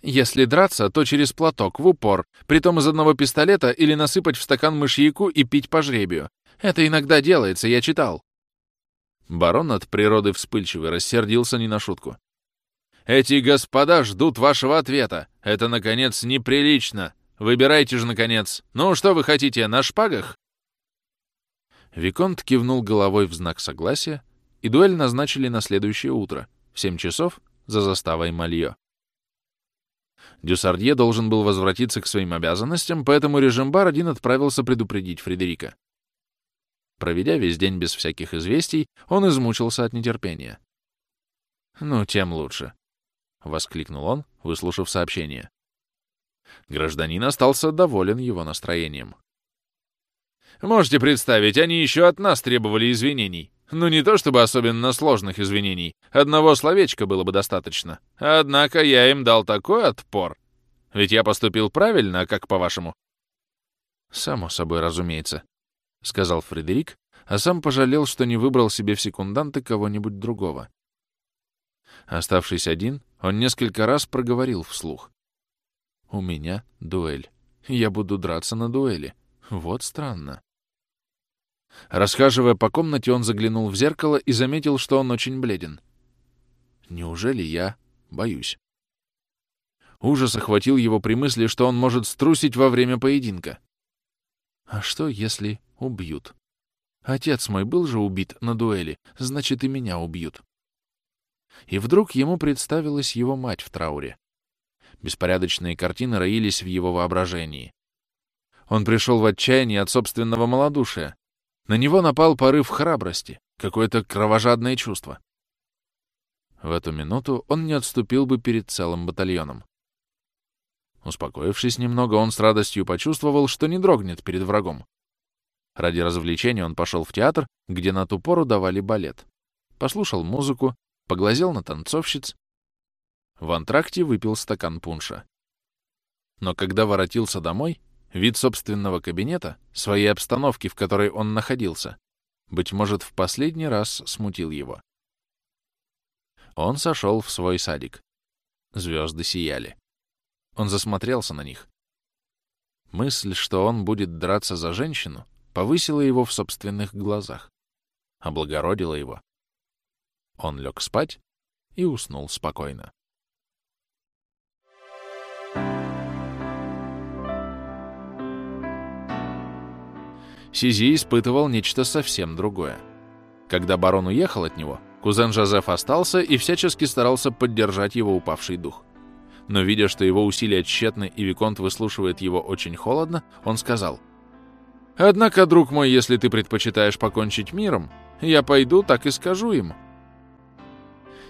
Если драться, то через платок, в упор, притом из одного пистолета или насыпать в стакан мышьяку и пить по жребию. Это иногда делается, я читал. Барон от природы вспыльчивый рассердился не на шутку. «Эти господа ждут вашего ответа. Это, наконец, неприлично. Выбирайте же, наконец. Ну, что вы хотите, на шпагах?» Виконт кивнул головой в знак согласия, и дуэль назначили на следующее утро, в 7 часов, за заставой Мальё. Дюсардье должен был возвратиться к своим обязанностям, поэтому режимбар один отправился предупредить Фредерика. Проведя весь день без всяких известий, он измучился от нетерпения. «Ну, тем лучше», — воскликнул он, выслушав сообщение. Гражданин остался доволен его настроением. «Можете представить, они еще от нас требовали извинений. Ну, не то чтобы особенно сложных извинений. Одного словечка было бы достаточно. Однако я им дал такой отпор. Ведь я поступил правильно, а как по-вашему? «Само собой, разумеется», — сказал Фредерик, а сам пожалел, что не выбрал себе в секунданты кого-нибудь другого. Оставшись один, он несколько раз проговорил вслух. «У меня дуэль. Я буду драться на дуэли. Вот странно». Расхаживая по комнате, он заглянул в зеркало и заметил, что он очень бледен. «Неужели я боюсь?» Ужас охватил его при мысли, что он может струсить во время поединка. «А что, если убьют? Отец мой был же убит на дуэли, значит, и меня убьют». И вдруг ему представилась его мать в трауре. Беспорядочные картины роились в его воображении. Он пришел в отчаяние от собственного малодушия, на него напал порыв храбрости, какое-то кровожадное чувство. В эту минуту он не отступил бы перед целым батальоном. Успокоившись немного, он с радостью почувствовал, что не дрогнет перед врагом. Ради развлечения он пошел в театр, где на ту пору давали балет. Послушал музыку, поглазел на танцовщиц. В антракте выпил стакан пунша. Но когда воротился домой, Вид собственного кабинета, своей обстановки, в которой он находился, быть может, в последний раз смутил его. Он сошел в свой садик. Звезды сияли. Он засмотрелся на них. Мысль, что он будет драться за женщину, повысила его в собственных глазах, облагородила его. Он лег спать и уснул спокойно. Сизи испытывал нечто совсем другое. Когда барон уехал от него, кузен Жозеф остался и всячески старался поддержать его упавший дух. Но видя, что его усилия тщетны и Виконт выслушивает его очень холодно, он сказал, «Однако, друг мой, если ты предпочитаешь покончить миром, я пойду, так и скажу им».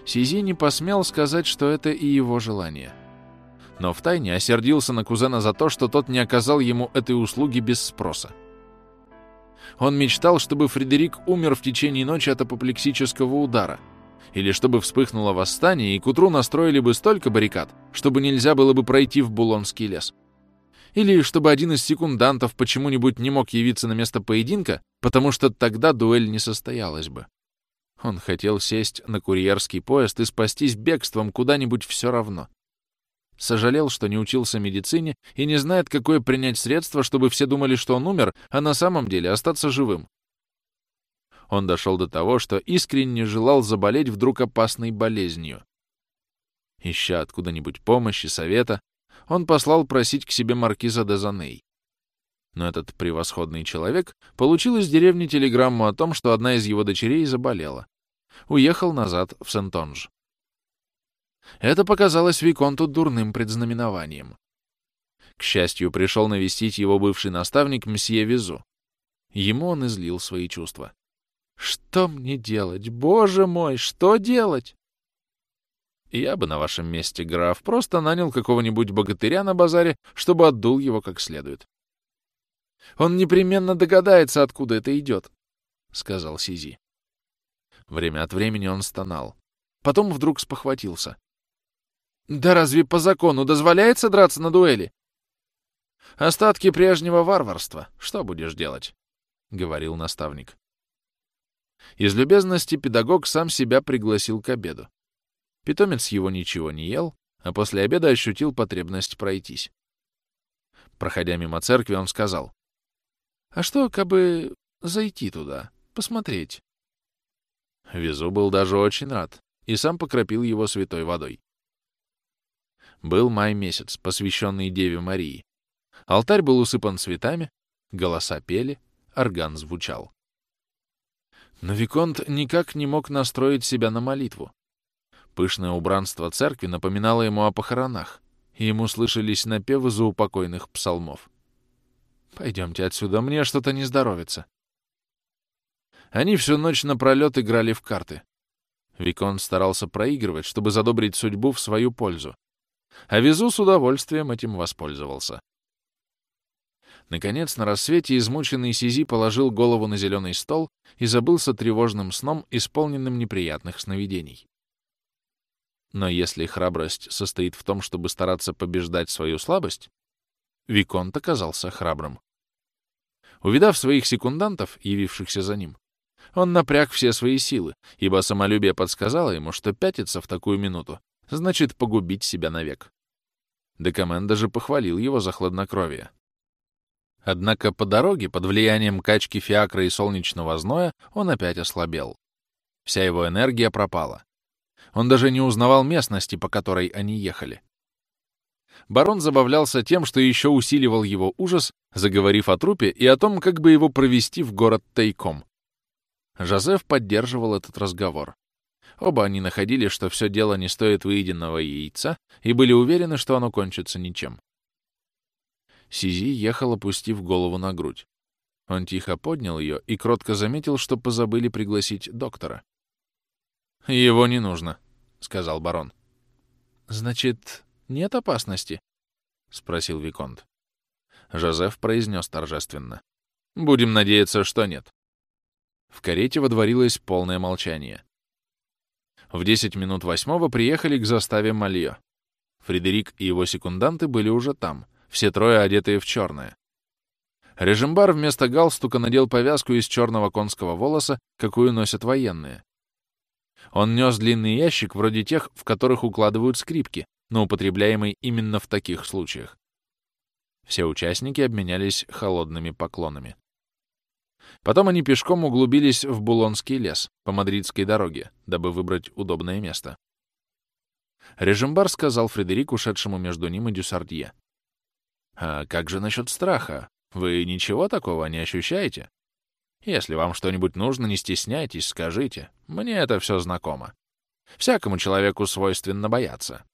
Сизи не посмел сказать, что это и его желание. Но втайне осердился на кузена за то, что тот не оказал ему этой услуги без спроса. Он мечтал, чтобы Фредерик умер в течение ночи от апоплексического удара. Или чтобы вспыхнуло восстание, и к утру настроили бы столько баррикад, чтобы нельзя было бы пройти в Булонский лес. Или чтобы один из секундантов почему-нибудь не мог явиться на место поединка, потому что тогда дуэль не состоялась бы. Он хотел сесть на курьерский поезд и спастись бегством куда-нибудь все равно. Сожалел, что не учился медицине и не знает, какое принять средство, чтобы все думали, что он умер, а на самом деле остаться живым. Он дошел до того, что искренне желал заболеть вдруг опасной болезнью. Ища откуда-нибудь помощи, совета, он послал просить к себе маркиза де Заней. Но этот превосходный человек получил из деревни телеграмму о том, что одна из его дочерей заболела. Уехал назад в Сентонж. Это показалось Виконту дурным предзнаменованием. К счастью, пришел навестить его бывший наставник мсье Визу. Ему он излил свои чувства. «Что мне делать? Боже мой, что делать?» Я бы на вашем месте, граф, просто нанял какого-нибудь богатыря на базаре, чтобы отдул его как следует. Он непременно догадается, откуда это идет, — сказал Сизи. Время от времени он стонал. Потом вдруг спохватился. Да разве по закону дозволяется драться на дуэли? Остатки прежнего варварства. Что будешь делать? — говорил наставник. Из любезности педагог сам себя пригласил к обеду. Питомец его ничего не ел, а после обеда ощутил потребность пройтись. Проходя мимо церкви, он сказал, «А что, как бы зайти туда, посмотреть?» Везу был даже очень рад и сам покропил его святой водой. Был май месяц, посвященный Деве Марии. Алтарь был усыпан цветами, голоса пели, орган звучал. Но Виконт никак не мог настроить себя на молитву. Пышное убранство церкви напоминало ему о похоронах, и ему слышались напевы заупокойных псалмов. «Пойдемте отсюда, мне что-то не здоровится». Они всю ночь напролет играли в карты. Викон старался проигрывать, чтобы задобрить судьбу в свою пользу. А Везу с удовольствием этим воспользовался. Наконец, на рассвете измученный Сизи положил голову на зеленый стол и забылся тревожным сном, исполненным неприятных сновидений. Но если храбрость состоит в том, чтобы стараться побеждать свою слабость, Виконт оказался храбрым. Увидав своих секундантов, явившихся за ним, он напряг все свои силы, ибо самолюбие подсказало ему, что пятиться в такую минуту значит погубить себя навек. Декамен даже похвалил его за хладнокровие. Однако по дороге, под влиянием качки фиакра и солнечного зноя, он опять ослабел. Вся его энергия пропала. Он даже не узнавал местности, по которой они ехали. Барон забавлялся тем, что еще усиливал его ужас, заговорив о трупе и о том, как бы его провести в город тайком. Жозеф поддерживал этот разговор. Оба они находили, что все дело не стоит выеденного яйца, и были уверены, что оно кончится ничем. Сизи ехал, опустив голову на грудь. Он тихо поднял ее и кротко заметил, что позабыли пригласить доктора. «Его не нужно», — сказал барон. «Значит, нет опасности?» — спросил Виконт. Жозеф произнес торжественно. «Будем надеяться, что нет». В карете водворилось полное молчание. В десять минут восьмого приехали к заставе Мальо. Фредерик и его секунданты были уже там, все трое одетые в черное. Режимбар вместо галстука надел повязку из черного конского волоса, какую носят военные. Он нес длинный ящик, вроде тех, в которых укладывают скрипки, но употребляемый именно в таких случаях. Все участники обменялись холодными поклонами. Потом они пешком углубились в Булонский лес по Мадридской дороге, дабы выбрать удобное место. Режимбар сказал Фредерику, ушедшему между ним и Дюсардье. «А как же насчет страха? Вы ничего такого не ощущаете? Если вам что-нибудь нужно, не стесняйтесь, скажите. Мне это все знакомо. Всякому человеку свойственно бояться».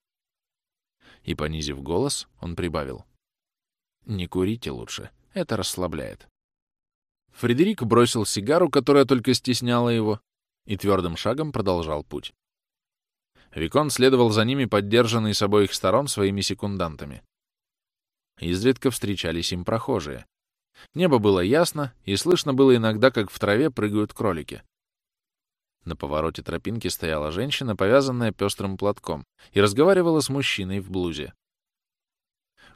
И, понизив голос, он прибавил. «Не курите лучше, это расслабляет». Фредерик бросил сигару, которая только стесняла его, и твердым шагом продолжал путь. Викон следовал за ними, поддержанный с обоих сторон своими секундантами. Изредка встречались им прохожие. Небо было ясно, и слышно было иногда, как в траве прыгают кролики. На повороте тропинки стояла женщина, повязанная пестрым платком, и разговаривала с мужчиной в блузе.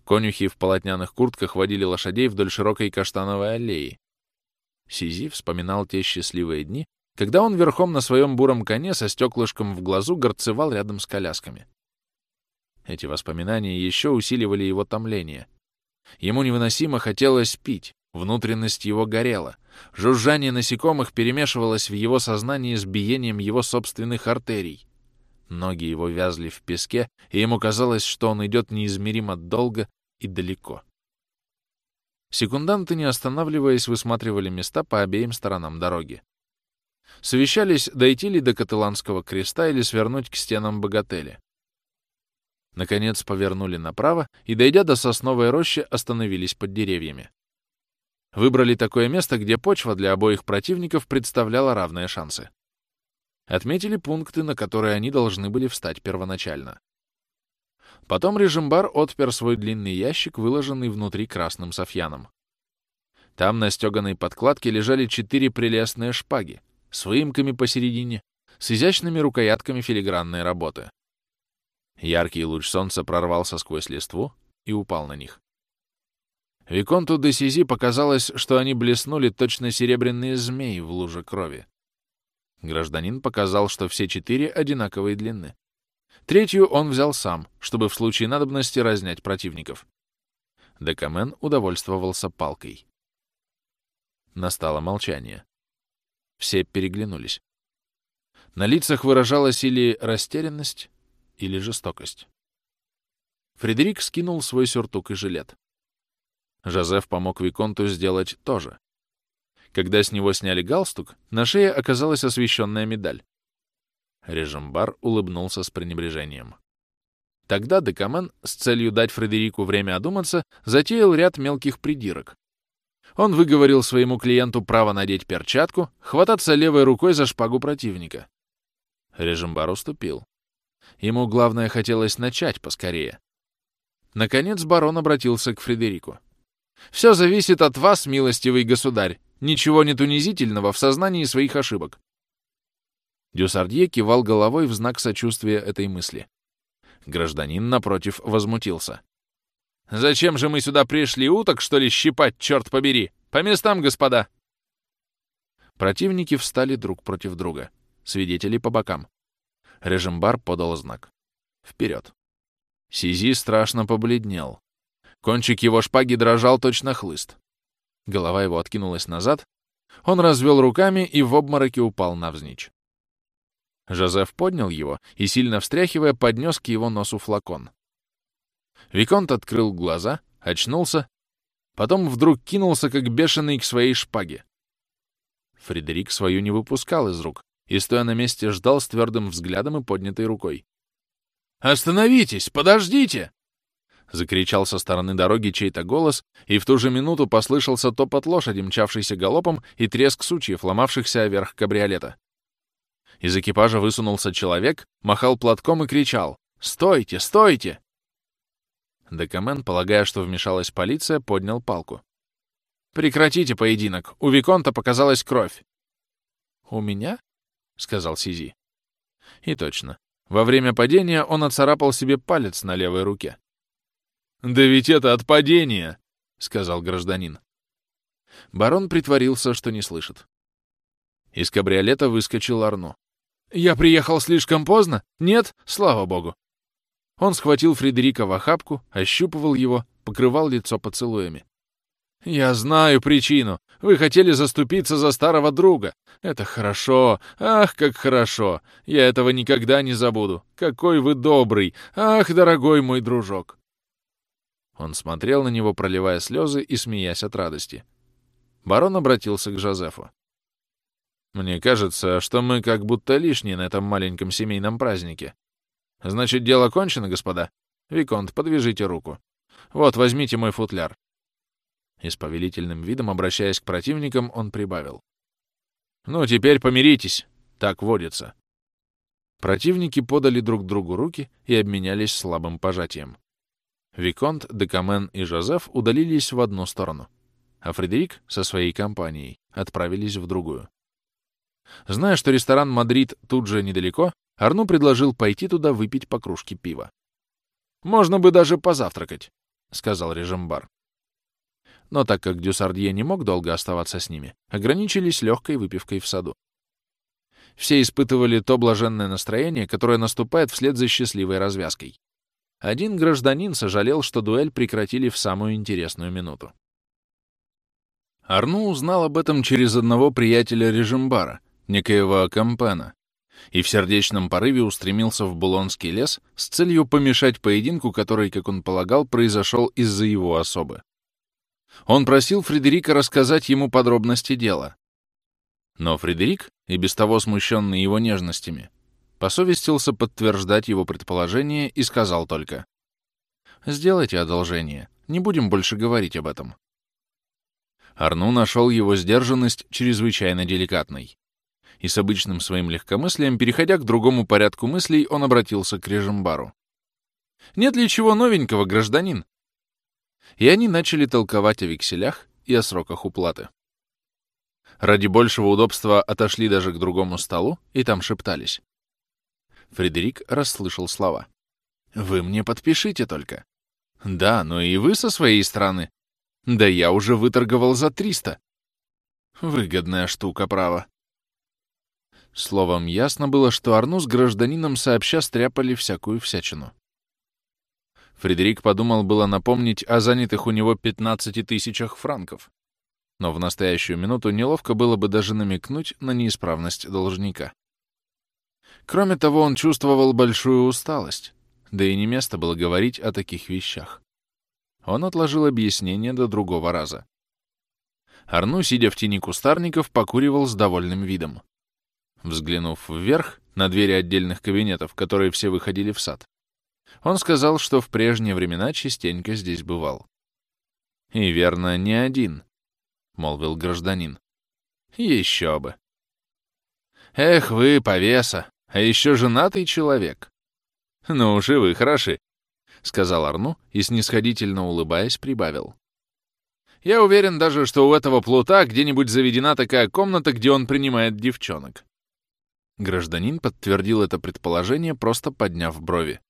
Конюхи в полотняных куртках водили лошадей вдоль широкой каштановой аллеи, Сизи вспоминал те счастливые дни, когда он верхом на своем буром коне со стеклышком в глазу горцевал рядом с колясками. Эти воспоминания еще усиливали его томление. Ему невыносимо хотелось пить, внутренность его горела, жужжание насекомых перемешивалось в его сознании с биением его собственных артерий. Ноги его вязли в песке, и ему казалось, что он идет неизмеримо долго и далеко. Секунданты, не останавливаясь, высматривали места по обеим сторонам дороги. Совещались, дойти ли до Каталанского креста или свернуть к стенам Богателя. Наконец повернули направо и, дойдя до сосновой рощи, остановились под деревьями. Выбрали такое место, где почва для обоих противников представляла равные шансы. Отметили пункты, на которые они должны были встать первоначально. Потом режимбар отпер свой длинный ящик, выложенный внутри красным софьяном. Там на стеганой подкладке лежали четыре прелестные шпаги с выемками посередине, с изящными рукоятками филигранной работы. Яркий луч солнца прорвался сквозь листву и упал на них. Виконту де Сизи показалось, что они блеснули точно серебряные змеи в луже крови. Гражданин показал, что все четыре одинаковой длины. Третью он взял сам, чтобы в случае надобности разнять противников. Декамен удовольствовался палкой. Настало молчание. Все переглянулись. На лицах выражалась или растерянность, или жестокость. Фредерик скинул свой сюртук и жилет. Жозеф помог Виконту сделать то же. Когда с него сняли галстук, на шее оказалась освещенная медаль. Режимбар улыбнулся с пренебрежением. Тогда Декамен, с целью дать Фредерику время одуматься, затеял ряд мелких придирок. Он выговорил своему клиенту право надеть перчатку, хвататься левой рукой за шпагу противника. Режимбар уступил. Ему, главное, хотелось начать поскорее. Наконец барон обратился к Фредерику. «Все зависит от вас, милостивый государь. Ничего нет унизительного в сознании своих ошибок. Дюсардье кивал головой в знак сочувствия этой мысли. Гражданин, напротив, возмутился. «Зачем же мы сюда пришли, уток, что ли, щипать, черт побери? По местам, господа!» Противники встали друг против друга, свидетели по бокам. Режимбар подал знак. Вперед. Сизи страшно побледнел. Кончик его шпаги дрожал точно хлыст. Голова его откинулась назад. Он развел руками и в обмороке упал навзничь. Жозеф поднял его и, сильно встряхивая, поднес к его носу флакон. Виконт открыл глаза, очнулся, потом вдруг кинулся, как бешеный, к своей шпаге. Фредерик свою не выпускал из рук и, стоя на месте, ждал с твердым взглядом и поднятой рукой. «Остановитесь! Подождите!» Закричал со стороны дороги чей-то голос, и в ту же минуту послышался топот лошади, мчавшейся галопом, и треск сучьев, ломавшихся вверх кабриолета. Из экипажа высунулся человек, махал платком и кричал «Стойте! Стойте!» Декамен, полагая, что вмешалась полиция, поднял палку. «Прекратите поединок! У Виконта показалась кровь!» «У меня?» — сказал Сизи. И точно. Во время падения он оцарапал себе палец на левой руке. «Да ведь это от падения!» — сказал гражданин. Барон притворился, что не слышит. Из кабриолета выскочил Арно. «Я приехал слишком поздно? Нет? Слава богу!» Он схватил Фредерика в охапку, ощупывал его, покрывал лицо поцелуями. «Я знаю причину. Вы хотели заступиться за старого друга. Это хорошо. Ах, как хорошо. Я этого никогда не забуду. Какой вы добрый. Ах, дорогой мой дружок. Он смотрел на него, проливая слезы и смеясь от радости. Барон обратился к Жозефу. «Мне кажется, что мы как будто лишние на этом маленьком семейном празднике. Значит, дело кончено, господа? Виконт, подвяжите руку. Вот, возьмите мой футляр». И с повелительным видом, обращаясь к противникам, он прибавил. «Ну, теперь помиритесь. Так водится». Противники подали друг другу руки и обменялись слабым пожатием. Виконт, де Комен и Жозеф удалились в одну сторону, а Фредерик со своей компанией отправились в другую. Зная, что ресторан «Мадрид» тут же недалеко, Арну предложил пойти туда выпить по кружке пива. «Можно бы даже позавтракать», — сказал Режимбар. Но так как Дюсардье не мог долго оставаться с ними, ограничились легкой выпивкой в саду. Все испытывали то блаженное настроение, которое наступает вслед за счастливой развязкой. Один гражданин сожалел, что дуэль прекратили в самую интересную минуту. Арну узнал об этом через одного приятеля Режимбара, некоего Кампена, и в сердечном порыве устремился в Булонский лес с целью помешать поединку, который, как он полагал, произошел из-за его особы. Он просил Фредерика рассказать ему подробности дела. Но Фредерик, и без того смущенный его нежностями, посовестился подтверждать его предположение и сказал только. «Сделайте одолжение, не будем больше говорить об этом». Арну нашел его сдержанность чрезвычайно деликатной. И с обычным своим легкомыслием, переходя к другому порядку мыслей, он обратился к Режимбару. «Нет ли чего новенького, гражданин?» И они начали толковать о векселях и о сроках уплаты. Ради большего удобства отошли даже к другому столу и там шептались. Фредерик расслышал слова. «Вы мне подпишите только». «Да, но и вы со своей стороны». «Да я уже выторговал за триста». «Выгодная штука, право». Словом, ясно было, что Арну с гражданином сообща стряпали всякую всячину. Фредерик подумал было напомнить о занятых у него 15 тысячах франков, но в настоящую минуту неловко было бы даже намекнуть на неисправность должника. Кроме того, он чувствовал большую усталость, да и не место было говорить о таких вещах. Он отложил объяснение до другого раза. Арну, сидя в тени кустарников, покуривал с довольным видом. Взглянув вверх, на двери отдельных кабинетов, которые все выходили в сад, он сказал, что в прежние времена частенько здесь бывал. «И верно, не один», — молвил гражданин. «Еще бы». «Эх вы, повеса, а еще женатый человек». «Ну вы хороши», — сказал Арну и, снисходительно улыбаясь, прибавил. «Я уверен даже, что у этого плута где-нибудь заведена такая комната, где он принимает девчонок». Гражданин подтвердил это предположение, просто подняв брови.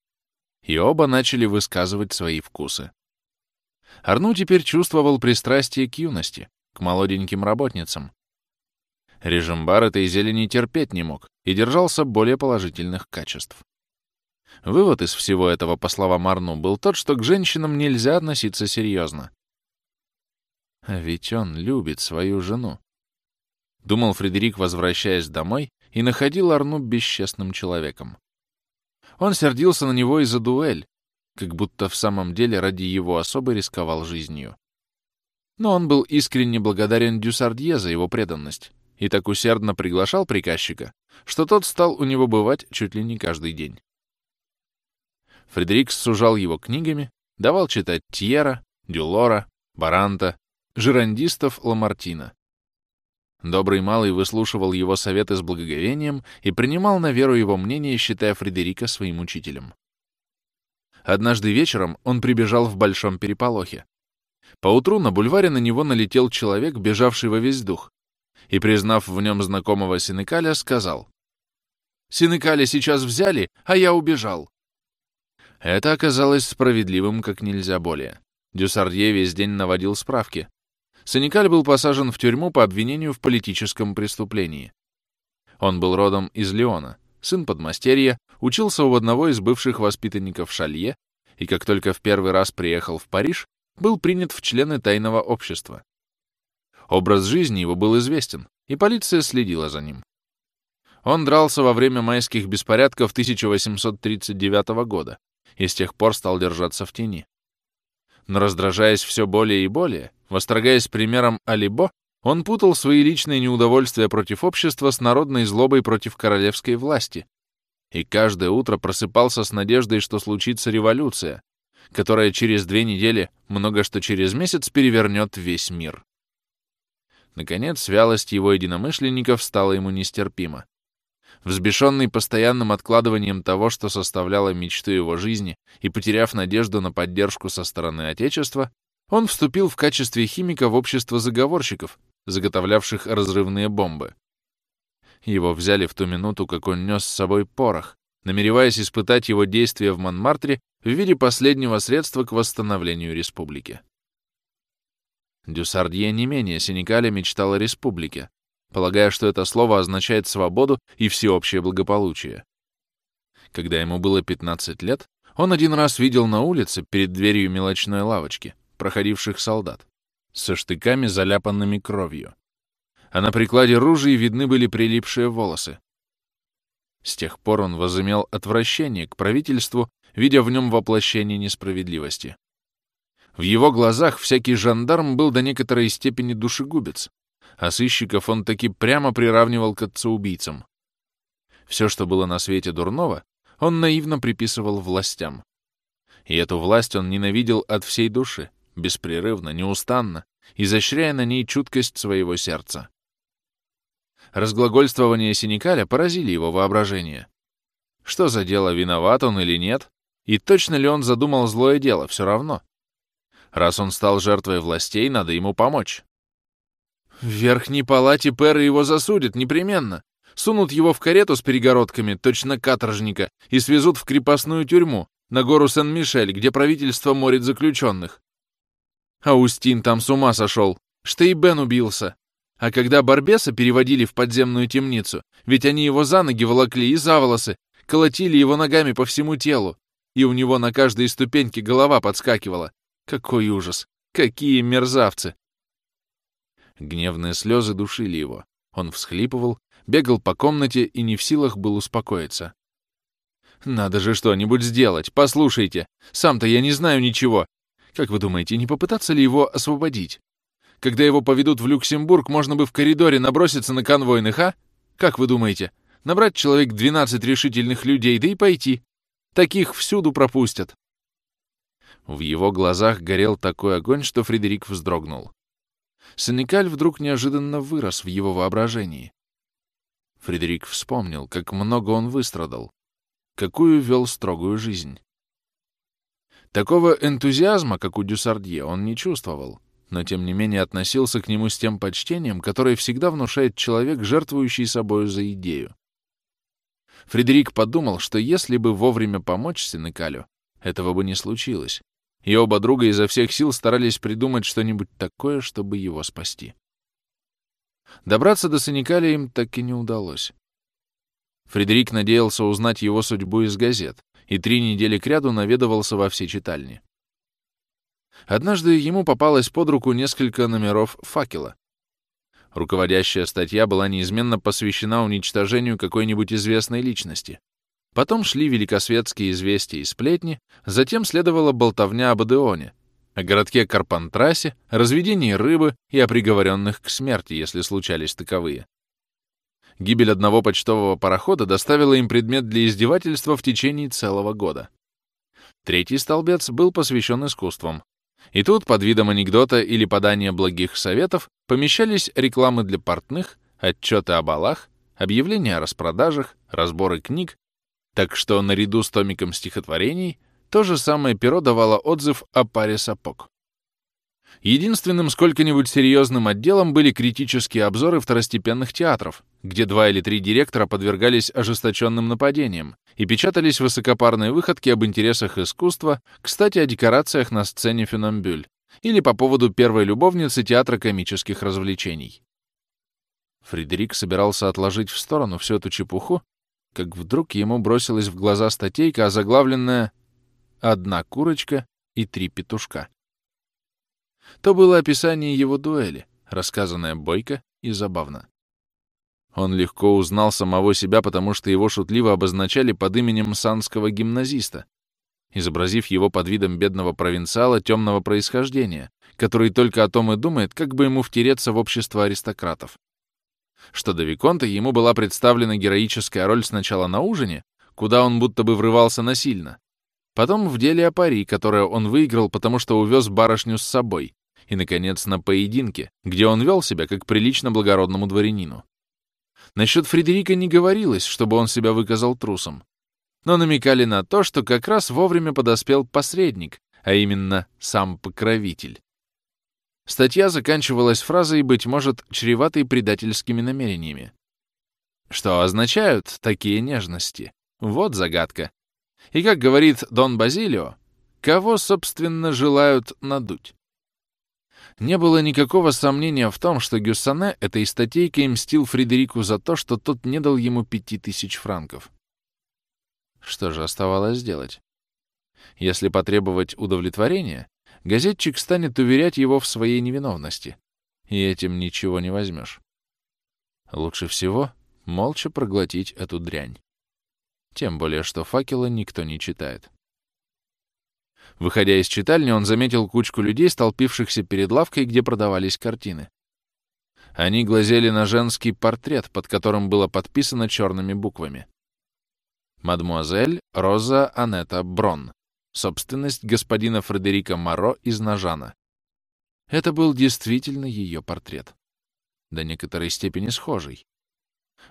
И оба начали высказывать свои вкусы. Арну теперь чувствовал пристрастие к юности, к молоденьким работницам. Режимбар этой зелени терпеть не мог и держался более положительных качеств. Вывод из всего этого, по словам Арну, был тот, что к женщинам нельзя относиться серьезно. А ведь он любит свою жену. Думал Фредерик, возвращаясь домой, и находил Арну бесчестным человеком. Он сердился на него из-за дуэль, как будто в самом деле ради его особы рисковал жизнью. Но он был искренне благодарен Дюсардье за его преданность и так усердно приглашал приказчика, что тот стал у него бывать чуть ли не каждый день. Фредерик сужал его книгами, давал читать Тьера, Дюлора, Баранта, жирандистов Ламартина. Добрый малый выслушивал его советы с благоговением и принимал на веру его мнение, считая Фредерика своим учителем. Однажды вечером он прибежал в большом переполохе. Поутру на бульваре на него налетел человек, бежавший во весь дух, и, признав в нем знакомого Синекаля, сказал, «Синекаля сейчас взяли, а я убежал». Это оказалось справедливым как нельзя более. Дюсардье весь день наводил справки, Саникаль был посажен в тюрьму по обвинению в политическом преступлении. Он был родом из Леона, сын подмастерья, учился у одного из бывших воспитанников Шалье и как только в первый раз приехал в Париж, был принят в члены тайного общества. Образ жизни его был известен, и полиция следила за ним. Он дрался во время майских беспорядков 1839 года и с тех пор стал держаться в тени. Но раздражаясь все более и более, Восторгаясь примером Алибо, он путал свои личные неудовольствия против общества с народной злобой против королевской власти. И каждое утро просыпался с надеждой, что случится революция, которая через две недели, много что через месяц, перевернет весь мир. Наконец, вялость его единомышленников стала ему нестерпима. Взбешенный постоянным откладыванием того, что составляло мечту его жизни, и потеряв надежду на поддержку со стороны Отечества, он вступил в качестве химика в общество заговорщиков, заготовлявших разрывные бомбы. Его взяли в ту минуту, как он нес с собой порох, намереваясь испытать его действия в Монмартре в виде последнего средства к восстановлению республики. Дюсардье не менее Синекаля мечтал о республике, полагая, что это слово означает свободу и всеобщее благополучие. Когда ему было 15 лет, он один раз видел на улице перед дверью мелочной лавочки проходивших солдат, со штыками, заляпанными кровью. А на прикладе ружей видны были прилипшие волосы. С тех пор он возымел отвращение к правительству, видя в нем воплощение несправедливости. В его глазах всякий жандарм был до некоторой степени душегубец, а сыщиков он таки прямо приравнивал к отцеубийцам. Все, что было на свете дурного, он наивно приписывал властям. И эту власть он ненавидел от всей души, беспрерывно, неустанно, изощряя на ней чуткость своего сердца. Разглагольствования Синекаля поразили его воображение. Что за дело, виноват он или нет? И точно ли он задумал злое дело, все равно. Раз он стал жертвой властей, надо ему помочь. В верхней палате Перы его засудят, непременно. Сунут его в карету с перегородками, точно каторжника, и свезут в крепостную тюрьму, на гору Сен-Мишель, где правительство морит заключенных. Аустин там с ума сошел. Что и Бен убился. А когда Барбеса переводили в подземную темницу, ведь они его за ноги волокли и за волосы, колотили его ногами по всему телу, и у него на каждой ступеньке голова подскакивала. Какой ужас! Какие мерзавцы! Гневные слезы душили его. Он всхлипывал, бегал по комнате и не в силах был успокоиться. «Надо же что-нибудь сделать! Послушайте! Сам-то я не знаю ничего! Как вы думаете, не попытаться ли его освободить? Когда его поведут в Люксембург, можно бы в коридоре наброситься на конвойных, а? Как вы думаете? Набрать человек 12 решительных людей, да и пойти. Таких всюду пропустят. В его глазах горел такой огонь, что Фредерик вздрогнул. Сенекаль вдруг неожиданно вырос в его воображении. Фредерик вспомнил, как много он выстрадал, какую вел строгую жизнь. Такого энтузиазма, как у Дюсардье, он не чувствовал но тем не менее относился к нему с тем почтением, которое всегда внушает человек, жертвующий собою за идею. Фредерик подумал, что если бы вовремя помочь Сенекалю, этого бы не случилось, и оба друга изо всех сил старались придумать что-нибудь такое, чтобы его спасти. Добраться до Сенекаля им так и не удалось. Фредерик надеялся узнать его судьбу из газет, и три недели кряду наведывался во все читальни. Однажды ему попалось под руку несколько номеров «Факела». Руководящая статья была неизменно посвящена уничтожению какой-нибудь известной личности. Потом шли великосветские известия и сплетни, затем следовала болтовня об Адеоне, о городке Карпантрасе, разведении рыбы и о приговоренных к смерти, если случались таковые. Гибель одного почтового парохода доставила им предмет для издевательства в течение целого года. Третий столбец был посвящен искусствам, и тут, под видом анекдота или подания благих советов, помещались рекламы для портных, отчеты о балах, объявления о распродажах, разборы книг, так что наряду с томиком стихотворений то же самое перо давало отзыв о паре сапог. Единственным сколько-нибудь серьезным отделом были критические обзоры второстепенных театров, где два или три директора подвергались ожесточенным нападениям и печатались высокопарные выходки об интересах искусства, кстати, о декорациях на сцене Феномбюль, или по поводу первой любовницы театра комических развлечений. Фредерик собирался отложить в сторону всю эту чепуху, как вдруг ему бросилась в глаза статейка, озаглавленная «Одна курочка и три петушка». То было описание его дуэли, рассказанное бойко и забавно. Он легко узнал самого себя, потому что его шутливо обозначали под именем санского гимназиста, изобразив его под видом бедного провинциала темного происхождения, который только о том и думает, как бы ему втереться в общество аристократов. Что до Виконта ему была представлена героическая роль сначала на ужине, куда он будто бы врывался насильно, потом в деле о пари, которое он выиграл, потому что увез барышню с собой, и, наконец, на поединке, где он вел себя как прилично благородному дворянину. Насчет Фредерика не говорилось, чтобы он себя выказал трусом, но намекали на то, что как раз вовремя подоспел посредник, а именно сам покровитель. Статья заканчивалась фразой, быть может, чреватой предательскими намерениями. Что означают такие нежности? Вот загадка. И как говорит Дон Базилио, кого, собственно, желают надуть? Не было никакого сомнения в том, что Гюссане этой статейкой мстил Фредерику за то, что тот не дал ему пяти тысяч франков. Что же оставалось сделать? Если потребовать удовлетворения, газетчик станет уверять его в своей невиновности, и этим ничего не возьмешь. Лучше всего молча проглотить эту дрянь. Тем более, что факела никто не читает. Выходя из читальни, он заметил кучку людей, столпившихся перед лавкой, где продавались картины. Они глазели на женский портрет, под которым было подписано черными буквами. «Мадмуазель Роза Анетта Брон. Собственность господина Фредерика Моро из Нажана». Это был действительно ее портрет. До некоторой степени схожий.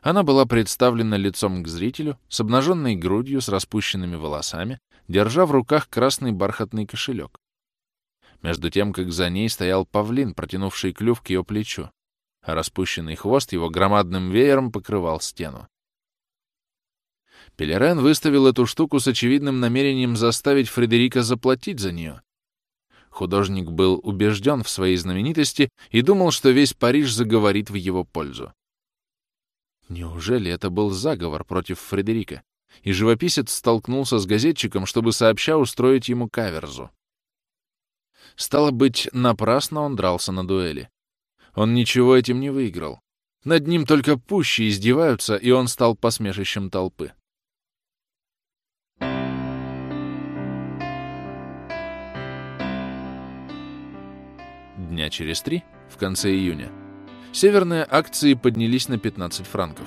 Она была представлена лицом к зрителю, с обнаженной грудью, с распущенными волосами, держа в руках красный бархатный кошелек. Между тем, как за ней стоял павлин, протянувший клюв к ее плечу, а распущенный хвост его громадным веером покрывал стену. Пелерен выставил эту штуку с очевидным намерением заставить Фредерика заплатить за нее. Художник был убежден в своей знаменитости и думал, что весь Париж заговорит в его пользу. Неужели это был заговор против Фредерика? И живописец столкнулся с газетчиком, чтобы сообща устроить ему каверзу. Стало быть, напрасно он дрался на дуэли. Он ничего этим не выиграл. Над ним только пуще издеваются, и он стал посмешищем толпы. Дня через три, в конце июня, северные акции поднялись на 15 франков.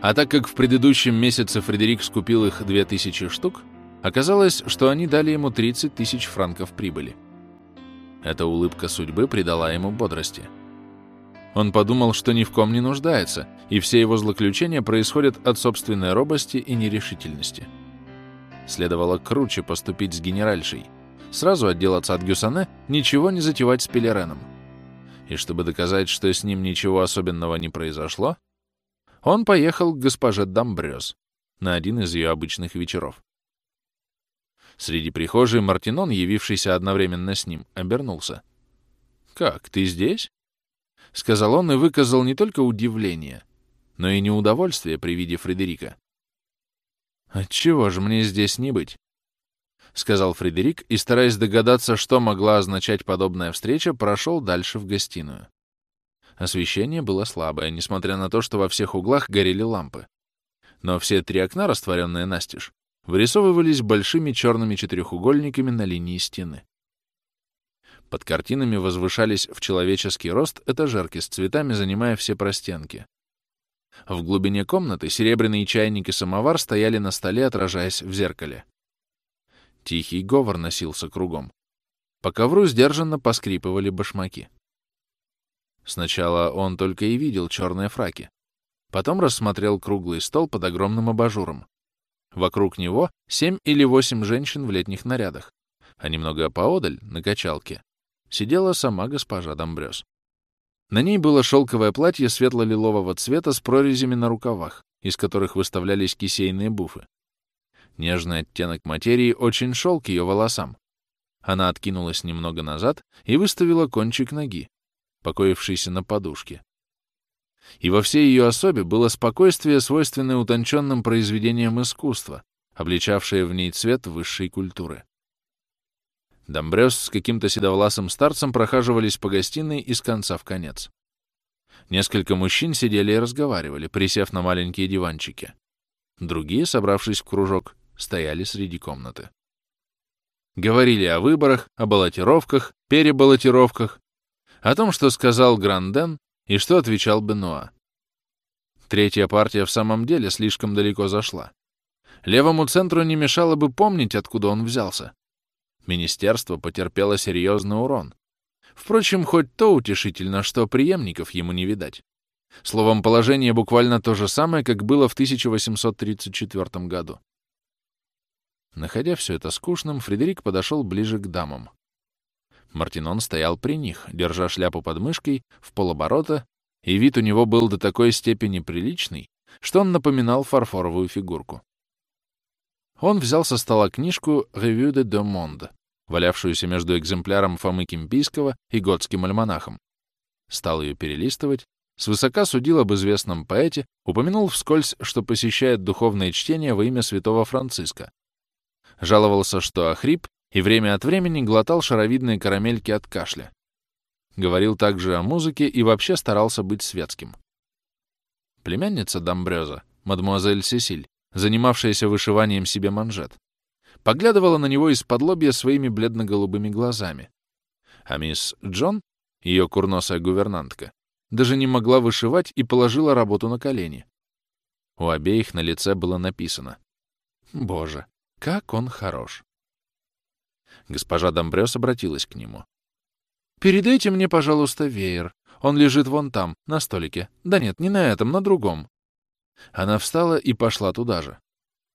А так как в предыдущем месяце Фредерик скупил их 2000 штук, оказалось, что они дали ему 30 тысяч франков прибыли. Эта улыбка судьбы придала ему бодрости. Он подумал, что ни в ком не нуждается, и все его злоключения происходят от собственной робости и нерешительности. Следовало круче поступить с генеральшей, сразу отделаться от Гюсане, ничего не затевать с Пелереном. И чтобы доказать, что с ним ничего особенного не произошло, он поехал к госпоже Дамбрёз на один из ее обычных вечеров. Среди прихожей Мартинон, явившийся одновременно с ним, обернулся. «Как, ты здесь?» — сказал он и выказал не только удивление, но и неудовольствие при виде Фредерика. «Отчего же мне здесь не быть?» — сказал Фредерик, и, стараясь догадаться, что могла означать подобная встреча, прошел дальше в гостиную. Освещение было слабое, несмотря на то, что во всех углах горели лампы. Но все три окна, растворенные настежь, вырисовывались большими черными четырехугольниками на линии стены. Под картинами возвышались в человеческий рост этажерки с цветами, занимая все простенки. В глубине комнаты серебряный чайник и самовар стояли на столе, отражаясь в зеркале. Тихий говор носился кругом. По ковру сдержанно поскрипывали башмаки. Сначала он только и видел черные фраки. Потом рассмотрел круглый стол под огромным абажуром. Вокруг него семь или восемь женщин в летних нарядах, а немного поодаль, на качалке, сидела сама госпожа Домбрёс. На ней было шелковое платье светло-лилового цвета с прорезями на рукавах, из которых выставлялись кисейные буфы. Нежный оттенок материи очень шел к ее волосам. Она откинулась немного назад и выставила кончик ноги, покоившийся на подушке. И во всей ее особе было спокойствие, свойственное утонченным произведениям искусства, обличавшее в ней цвет высшей культуры. Домбрёс с каким-то седовласым старцем прохаживались по гостиной из конца в конец. Несколько мужчин сидели и разговаривали, присев на маленькие диванчики. Другие, собравшись в кружок, стояли среди комнаты. Говорили о выборах, о баллотировках, перебаллотировках, о том, что сказал Гранден и что отвечал Бенуа. Третья партия в самом деле слишком далеко зашла. Левому центру не мешало бы помнить, откуда он взялся. Министерство потерпело серьезный урон. Впрочем, хоть то утешительно, что преемников ему не видать. Словом, положение буквально то же самое, как было в 1834 году. Находя все это скучным, Фредерик подошел ближе к дамам. Мартинон стоял при них, держа шляпу под мышкой, в полоборота, и вид у него был до такой степени приличный, что он напоминал фарфоровую фигурку. Он взял со стола книжку «Revue de deux Monde», валявшуюся между экземпляром Фомы Кимпийского и Готским альманахом. Стал ее перелистывать, свысока судил об известном поэте, упомянул вскользь, что посещает духовное чтение во имя святого Франциска, Жаловался, что охрип, и время от времени глотал шаровидные карамельки от кашля. Говорил также о музыке и вообще старался быть светским. Племянница Домбрёза, мадемуазель Сесиль, занимавшаяся вышиванием себе манжет, поглядывала на него из-под лобья своими бледно-голубыми глазами. А мисс Джон, ее курносая гувернантка, даже не могла вышивать и положила работу на колени. У обеих на лице было написано «Боже, как он хорош!» Госпожа Домбрёс обратилась к нему. «Передайте мне, пожалуйста, веер. Он лежит вон там, на столике. Да нет, не на этом, на другом». Она встала и пошла туда же.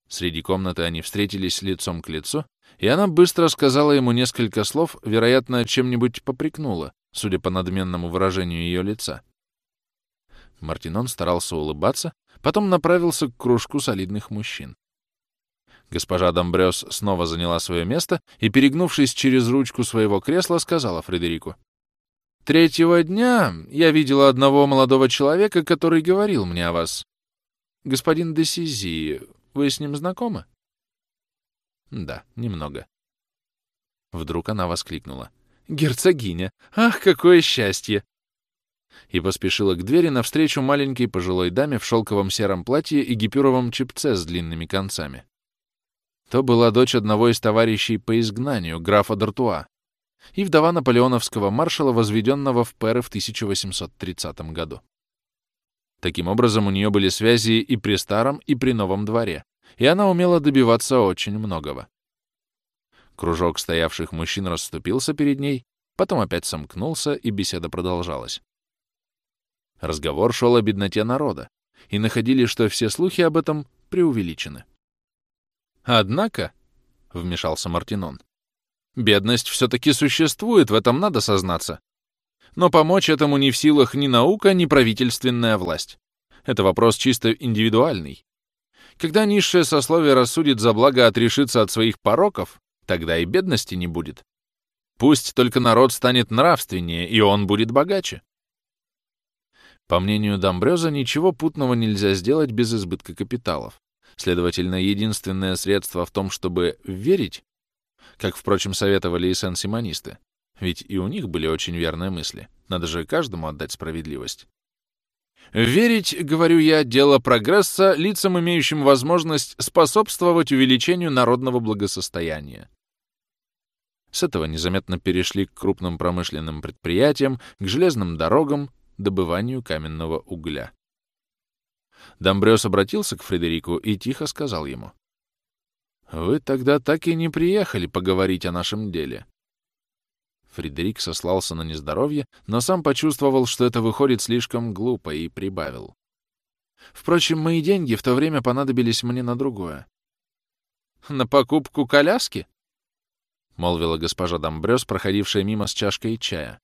Среди комнаты они встретились лицом к лицу, и она быстро сказала ему несколько слов, вероятно, чем-нибудь попрекнула, судя по надменному выражению ее лица. Мартинон старался улыбаться, потом направился к кружку солидных мужчин. Госпожа Домбрёс снова заняла свое место и, перегнувшись через ручку своего кресла, сказала Фредерику. «Третьего дня я видела одного молодого человека, который говорил мне о вас. Господин Десизи, вы с ним знакомы?» «Да, немного». Вдруг она воскликнула. «Герцогиня! Ах, какое счастье!» И поспешила к двери навстречу маленькой пожилой даме в шелковом сером платье и гипюровом чепце с длинными концами. То была дочь одного из товарищей по изгнанию, графа Д'Артуа, и вдова наполеоновского маршала, возведенного в Перы в 1830 году. Таким образом, у нее были связи и при старом, и при новом дворе, и она умела добиваться очень многого. Кружок стоявших мужчин расступился перед ней, потом опять сомкнулся, и беседа продолжалась. Разговор шел о бедноте народа, и находили, что все слухи об этом преувеличены. «Однако», — вмешался Мартинон, — «бедность все-таки существует, в этом надо сознаться. Но помочь этому не в силах ни наука, ни правительственная власть. Это вопрос чисто индивидуальный. Когда низшее сословие рассудит за благо отрешиться от своих пороков, тогда и бедности не будет. Пусть только народ станет нравственнее, и он будет богаче. По мнению Домбрёза, ничего путного нельзя сделать без избытка капиталов. Следовательно, единственное средство в том, чтобы верить, как, впрочем, советовали и сен-симонисты, ведь и у них были очень верные мысли, надо же каждому отдать справедливость. Верить, говорю я, дело прогресса лицам, имеющим возможность способствовать увеличению народного благосостояния. С этого незаметно перешли к крупным промышленным предприятиям, к железным дорогам, добыванию каменного угля. Домбрёс обратился к Фредерику и тихо сказал ему. «Вы тогда так и не приехали поговорить о нашем деле». Фредерик сослался на нездоровье, но сам почувствовал, что это выходит слишком глупо, и прибавил. «Впрочем, мои деньги в то время понадобились мне на другое». «На покупку коляски?» — молвила госпожа Домбрёс, проходившая мимо с чашкой чая.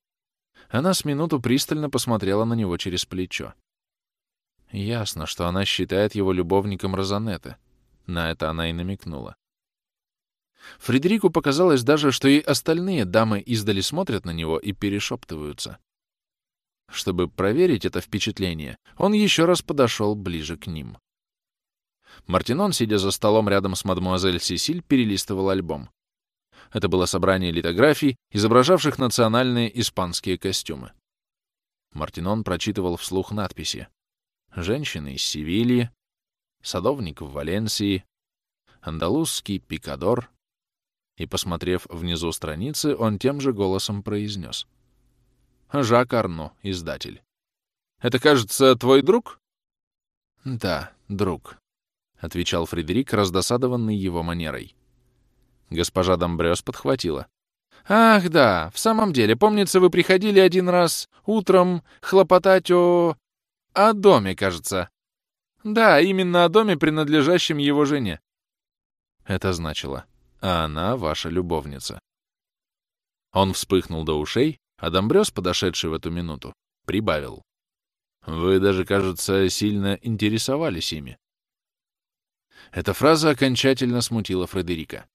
Она с минуту пристально посмотрела на него через плечо. Ясно, что она считает его любовником Розанетты. На это она и намекнула. Фредерику показалось даже, что и остальные дамы издали смотрят на него и перешептываются. Чтобы проверить это впечатление, он еще раз подошел ближе к ним. Мартинон, сидя за столом рядом с мадмуазель Сесиль, перелистывал альбом. Это было собрание литографий, изображавших национальные испанские костюмы. Мартинон прочитывал вслух надписи. «Женщины из Севильи», «Садовник в Валенсии», «Андалузский пикадор». И, посмотрев внизу страницы, он тем же голосом произнес. «Жак Арно, издатель». «Это, кажется, твой друг?» «Да, друг», — отвечал Фредерик, раздосадованный его манерой. Госпожа Домбрёс подхватила. «Ах, да, в самом деле, помнится, вы приходили один раз утром хлопотать о... о доме, кажется. Да, именно о доме, принадлежащем его жене». Это значило, а она ваша любовница. Он вспыхнул до ушей, а Домбрёс, подошедший в эту минуту, прибавил. «Вы даже, кажется, сильно интересовались ими». Эта фраза окончательно смутила Фредерика.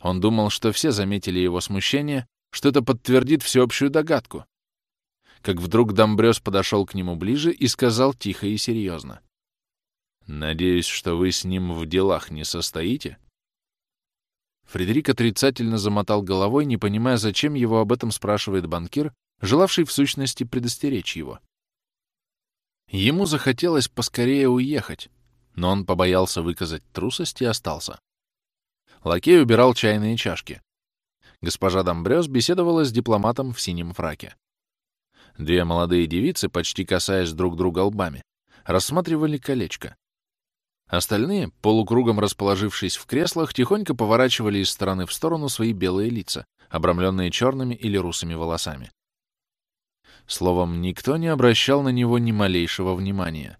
Он думал, что все заметили его смущение, что это подтвердит всеобщую догадку. Как вдруг Домбрёс подошел к нему ближе и сказал тихо и серьезно. «Надеюсь, что вы с ним в делах не состоите?» Фредерик отрицательно замотал головой, не понимая, зачем его об этом спрашивает банкир, желавший в сущности предостеречь его. Ему захотелось поскорее уехать, но он побоялся выказать трусость и остался. Лакей убирал чайные чашки. Госпожа Домбрёс беседовала с дипломатом в синем фраке. Две молодые девицы, почти касаясь друг друга лбами, рассматривали колечко. Остальные, полукругом расположившись в креслах, тихонько поворачивали из стороны в сторону свои белые лица, обрамленные черными или русыми волосами. Словом, никто не обращал на него ни малейшего внимания.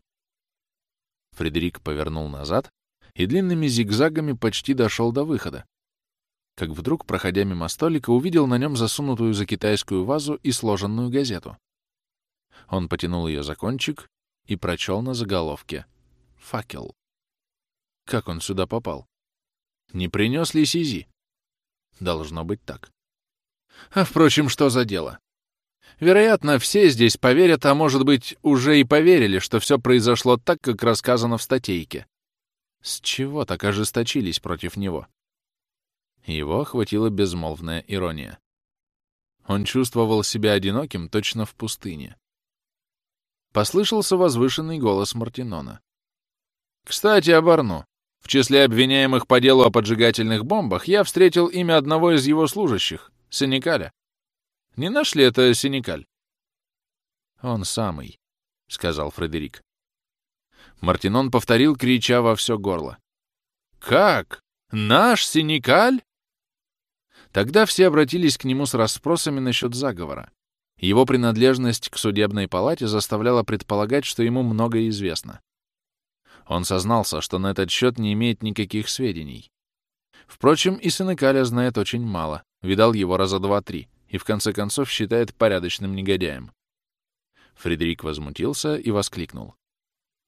Фредерик повернул назад и длинными зигзагами почти дошел до выхода. Как вдруг, проходя мимо столика, увидел на нем засунутую за китайскую вазу и сложенную газету. Он потянул ее за кончик и прочел на заголовке «Факел». Как он сюда попал? Не принес ли Сизи? Должно быть так. А, впрочем, что за дело? Вероятно, все здесь поверят, а может быть, уже и поверили, что все произошло так, как рассказано в статейке. С чего так ожесточились против него? Его охватила безмолвная ирония. Он чувствовал себя одиноким точно в пустыне. Послышался возвышенный голос Мартинона. «Кстати, об Арну. В числе обвиняемых по делу о поджигательных бомбах я встретил имя одного из его служащих, Синекаля. Не нашли это Синекаль?» «Он самый», — сказал Фредерик. Мартинон повторил, крича во все горло. «Как? Наш Синекаль?» Тогда все обратились к нему с расспросами насчет заговора. Его принадлежность к судебной палате заставляла предполагать, что ему многое известно. Он сознался, что на этот счет не имеет никаких сведений. Впрочем, и сын Икаля знает очень мало, видал его раза два-три, и в конце концов считает порядочным негодяем. Фредерик возмутился и воскликнул.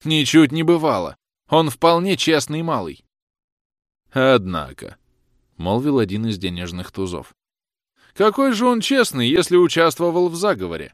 «Ничуть не бывало! Он вполне честный малый!» «Однако», молвил один из денежных тузов. «Какой же он честный, если участвовал в заговоре?